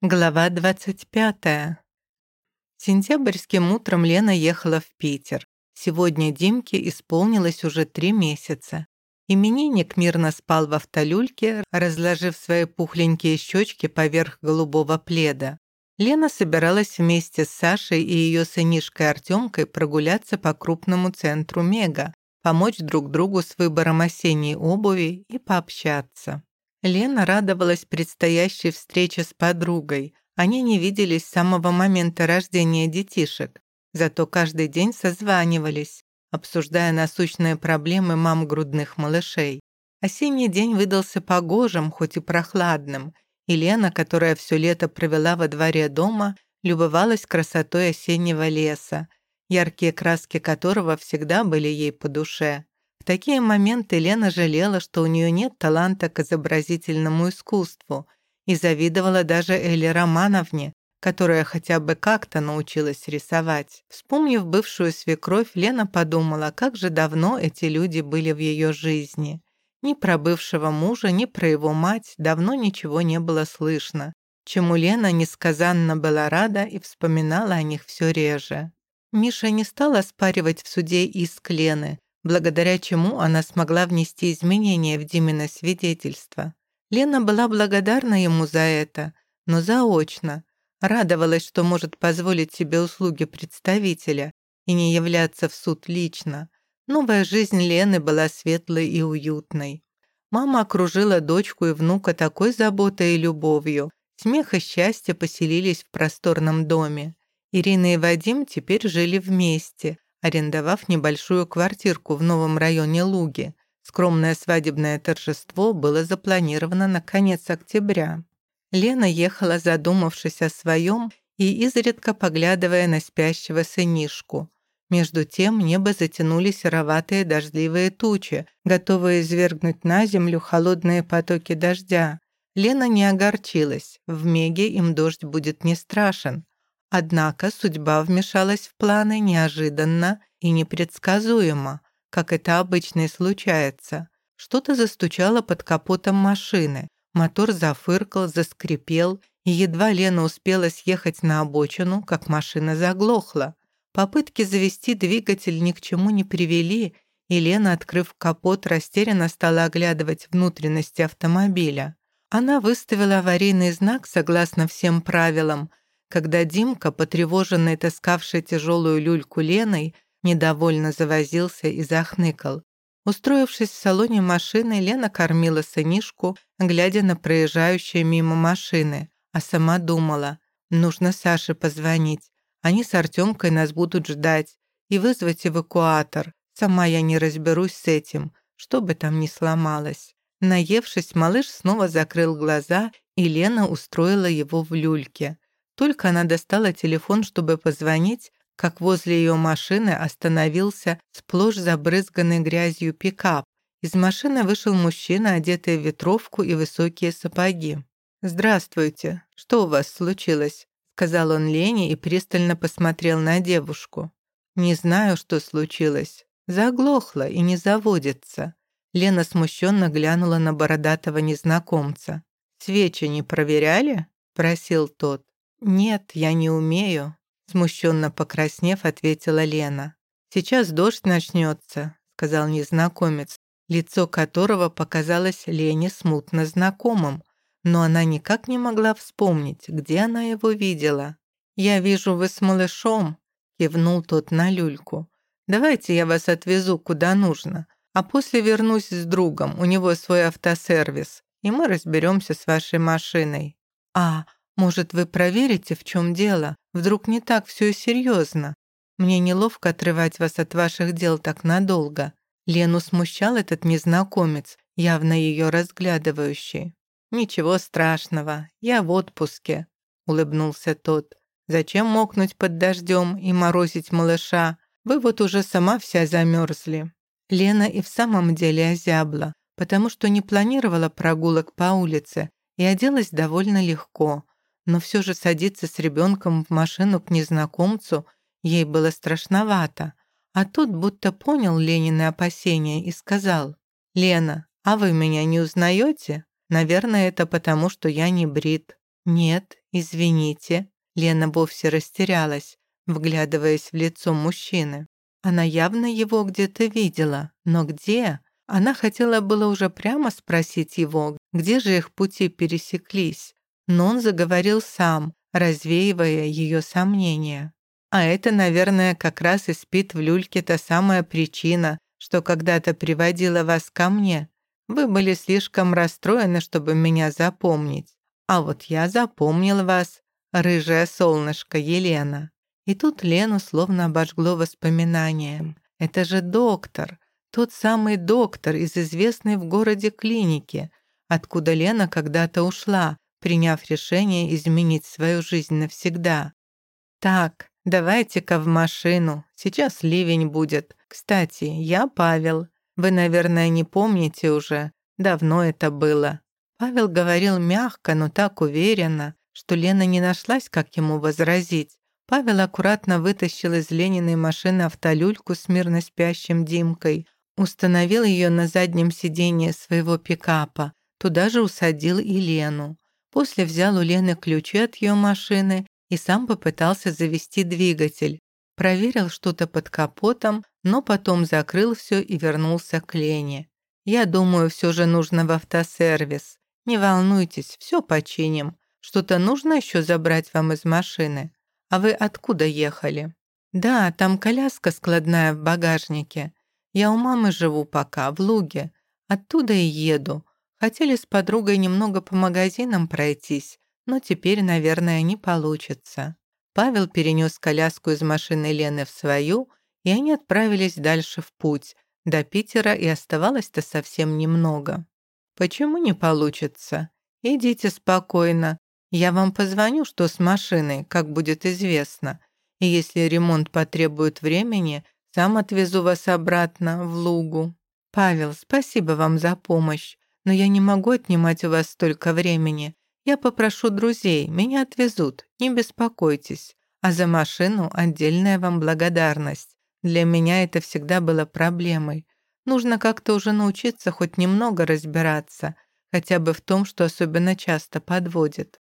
Глава 25. Сентябрьским утром Лена ехала в Питер. Сегодня Димке исполнилось уже три месяца. Именинник мирно спал в автолюльке, разложив свои пухленькие щечки поверх голубого пледа. Лена собиралась вместе с Сашей и ее сынишкой Артемкой прогуляться по крупному центру Мега, помочь друг другу с выбором осенней обуви и пообщаться. Лена радовалась предстоящей встрече с подругой. Они не виделись с самого момента рождения детишек, зато каждый день созванивались, обсуждая насущные проблемы мам грудных малышей. Осенний день выдался погожим, хоть и прохладным, и Лена, которая все лето провела во дворе дома, любовалась красотой осеннего леса, яркие краски которого всегда были ей по душе такие моменты Лена жалела, что у нее нет таланта к изобразительному искусству и завидовала даже Элле Романовне, которая хотя бы как-то научилась рисовать. Вспомнив бывшую свекровь, Лена подумала, как же давно эти люди были в ее жизни. Ни про бывшего мужа, ни про его мать давно ничего не было слышно, чему Лена несказанно была рада и вспоминала о них все реже. Миша не стала спаривать в суде иск Лены, благодаря чему она смогла внести изменения в Димино свидетельство. Лена была благодарна ему за это, но заочно. Радовалась, что может позволить себе услуги представителя и не являться в суд лично. Новая жизнь Лены была светлой и уютной. Мама окружила дочку и внука такой заботой и любовью. Смех и счастье поселились в просторном доме. Ирина и Вадим теперь жили вместе – арендовав небольшую квартирку в новом районе Луги. Скромное свадебное торжество было запланировано на конец октября. Лена ехала, задумавшись о своем и изредка поглядывая на спящего сынишку. Между тем небо затянули сероватые дождливые тучи, готовые извергнуть на землю холодные потоки дождя. Лена не огорчилась, в Меге им дождь будет не страшен. Однако судьба вмешалась в планы неожиданно и непредсказуемо, как это обычно и случается. Что-то застучало под капотом машины, мотор зафыркал, заскрипел, и едва Лена успела съехать на обочину, как машина заглохла. Попытки завести двигатель ни к чему не привели, и Лена, открыв капот, растерянно стала оглядывать внутренности автомобиля. Она выставила аварийный знак согласно всем правилам, когда Димка, потревоженный таскавший тяжелую люльку Леной, недовольно завозился и захныкал. Устроившись в салоне машины, Лена кормила сынишку, глядя на проезжающие мимо машины, а сама думала, нужно Саше позвонить. Они с Артемкой нас будут ждать и вызвать эвакуатор. Сама я не разберусь с этим, что бы там ни сломалось. Наевшись, малыш снова закрыл глаза, и Лена устроила его в люльке. Только она достала телефон, чтобы позвонить, как возле ее машины остановился сплошь забрызганный грязью пикап. Из машины вышел мужчина, одетый в ветровку и высокие сапоги. «Здравствуйте. Что у вас случилось?» сказал он Лене и пристально посмотрел на девушку. «Не знаю, что случилось. Заглохло и не заводится». Лена смущенно глянула на бородатого незнакомца. «Свечи не проверяли?» – просил тот. «Нет, я не умею», — смущенно покраснев, ответила Лена. «Сейчас дождь начнется», — сказал незнакомец, лицо которого показалось Лене смутно знакомым, но она никак не могла вспомнить, где она его видела. «Я вижу, вы с малышом», — кивнул тот на люльку. «Давайте я вас отвезу куда нужно, а после вернусь с другом, у него свой автосервис, и мы разберемся с вашей машиной». «А, может, вы проверите, в чем дело? Вдруг не так все серьезно? Мне неловко отрывать вас от ваших дел так надолго». Лену смущал этот незнакомец, явно ее разглядывающий. «Ничего страшного, я в отпуске», — улыбнулся тот. «Зачем мокнуть под дождем и морозить малыша? Вы вот уже сама вся замерзли». Лена и в самом деле озябла, потому что не планировала прогулок по улице и оделась довольно легко но все же садиться с ребенком в машину к незнакомцу ей было страшновато. А тот будто понял Ленины опасения и сказал, «Лена, а вы меня не узнаете? Наверное, это потому, что я не брит». «Нет, извините». Лена вовсе растерялась, вглядываясь в лицо мужчины. Она явно его где-то видела, но где? Она хотела было уже прямо спросить его, где же их пути пересеклись, но он заговорил сам, развеивая ее сомнения. А это, наверное, как раз и спит в люльке та самая причина, что когда-то приводила вас ко мне. Вы были слишком расстроены, чтобы меня запомнить. А вот я запомнил вас, рыжее солнышко Елена. И тут Лену словно обожгло воспоминанием. Это же доктор, тот самый доктор из известной в городе клиники, откуда Лена когда-то ушла, приняв решение изменить свою жизнь навсегда. «Так, давайте-ка в машину, сейчас ливень будет. Кстати, я Павел. Вы, наверное, не помните уже, давно это было». Павел говорил мягко, но так уверенно, что Лена не нашлась, как ему возразить. Павел аккуратно вытащил из Лениной машины автолюльку с мирно спящим Димкой, установил ее на заднем сиденье своего пикапа, туда же усадил и Лену. После взял у Лены ключи от ее машины и сам попытался завести двигатель. Проверил что-то под капотом, но потом закрыл все и вернулся к Лене. «Я думаю, все же нужно в автосервис. Не волнуйтесь, все починим. Что-то нужно еще забрать вам из машины? А вы откуда ехали?» «Да, там коляска складная в багажнике. Я у мамы живу пока, в Луге. Оттуда и еду. Хотели с подругой немного по магазинам пройтись, но теперь, наверное, не получится. Павел перенес коляску из машины Лены в свою, и они отправились дальше в путь. До Питера и оставалось-то совсем немного. «Почему не получится? Идите спокойно. Я вам позвоню, что с машиной, как будет известно. И если ремонт потребует времени, сам отвезу вас обратно в Лугу. Павел, спасибо вам за помощь но я не могу отнимать у вас столько времени. Я попрошу друзей, меня отвезут, не беспокойтесь. А за машину отдельная вам благодарность. Для меня это всегда было проблемой. Нужно как-то уже научиться хоть немного разбираться, хотя бы в том, что особенно часто подводит.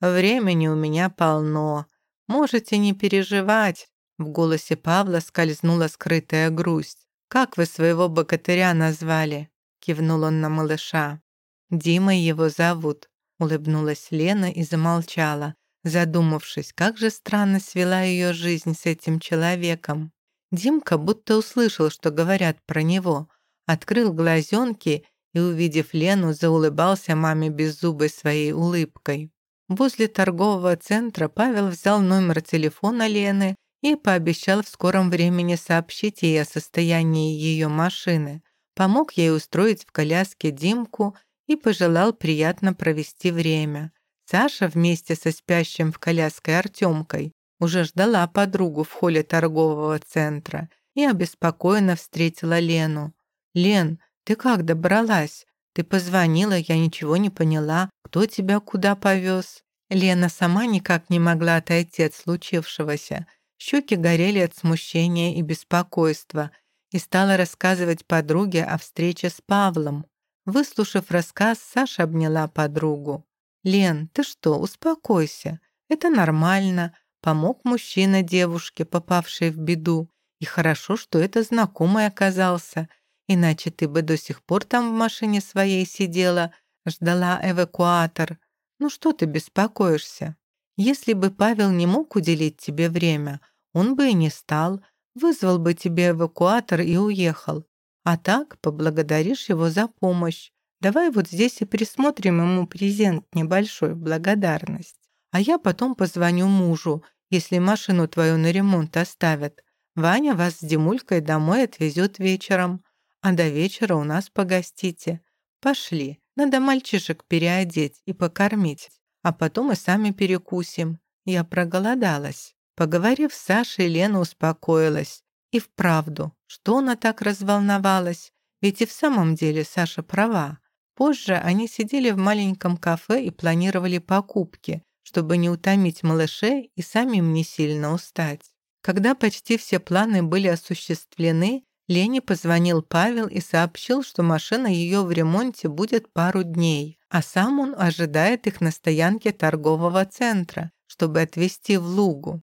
Времени у меня полно. Можете не переживать. В голосе Павла скользнула скрытая грусть. Как вы своего богатыря назвали? Кивнул он на малыша. «Дима его зовут», — улыбнулась Лена и замолчала, задумавшись, как же странно свела ее жизнь с этим человеком. Димка будто услышал, что говорят про него, открыл глазенки и, увидев Лену, заулыбался маме беззубой своей улыбкой. Возле торгового центра Павел взял номер телефона Лены и пообещал в скором времени сообщить ей о состоянии ее машины помог ей устроить в коляске Димку и пожелал приятно провести время. Саша вместе со спящим в коляске Артемкой уже ждала подругу в холле торгового центра и обеспокоенно встретила Лену. «Лен, ты как добралась? Ты позвонила, я ничего не поняла. Кто тебя куда повез?» Лена сама никак не могла отойти от случившегося. Щеки горели от смущения и беспокойства – и стала рассказывать подруге о встрече с Павлом. Выслушав рассказ, Саша обняла подругу. «Лен, ты что, успокойся. Это нормально. Помог мужчина девушке, попавшей в беду. И хорошо, что это знакомый оказался. Иначе ты бы до сих пор там в машине своей сидела, ждала эвакуатор. Ну что ты беспокоишься? Если бы Павел не мог уделить тебе время, он бы и не стал, Вызвал бы тебе эвакуатор и уехал. А так поблагодаришь его за помощь. Давай вот здесь и присмотрим ему презент небольшой благодарность. А я потом позвоню мужу, если машину твою на ремонт оставят. Ваня вас с Димулькой домой отвезет вечером. А до вечера у нас погостите. Пошли, надо мальчишек переодеть и покормить. А потом и сами перекусим. Я проголодалась. Поговорив с Сашей, Лена успокоилась. И вправду, что она так разволновалась? Ведь и в самом деле Саша права. Позже они сидели в маленьком кафе и планировали покупки, чтобы не утомить малышей и самим не сильно устать. Когда почти все планы были осуществлены, Лене позвонил Павел и сообщил, что машина ее в ремонте будет пару дней, а сам он ожидает их на стоянке торгового центра, чтобы отвезти в Лугу.